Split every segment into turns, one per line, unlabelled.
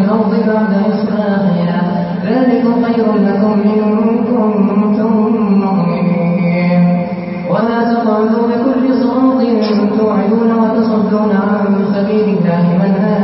الأرض بعد إصلاحها ذلك خير لكم إن كنتم مؤمنين ولا تقعدوا بكل صراط توعدون وتصدون عن سبيل الله من آمن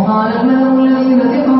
وقال الذين كفروا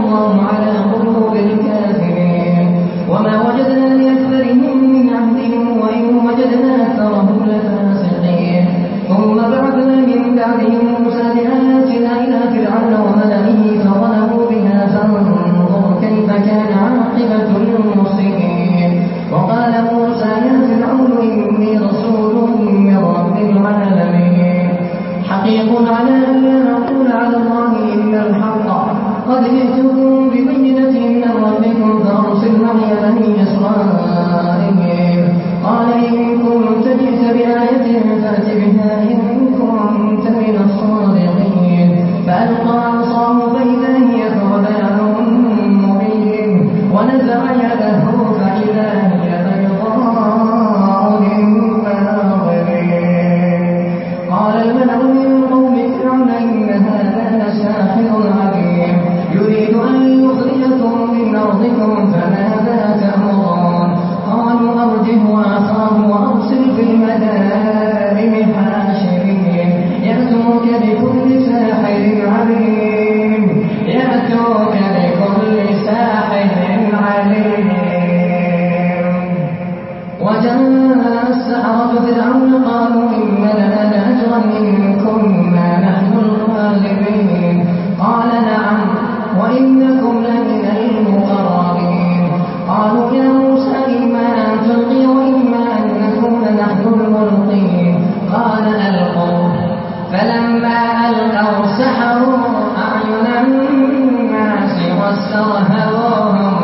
وهواهم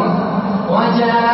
وجعل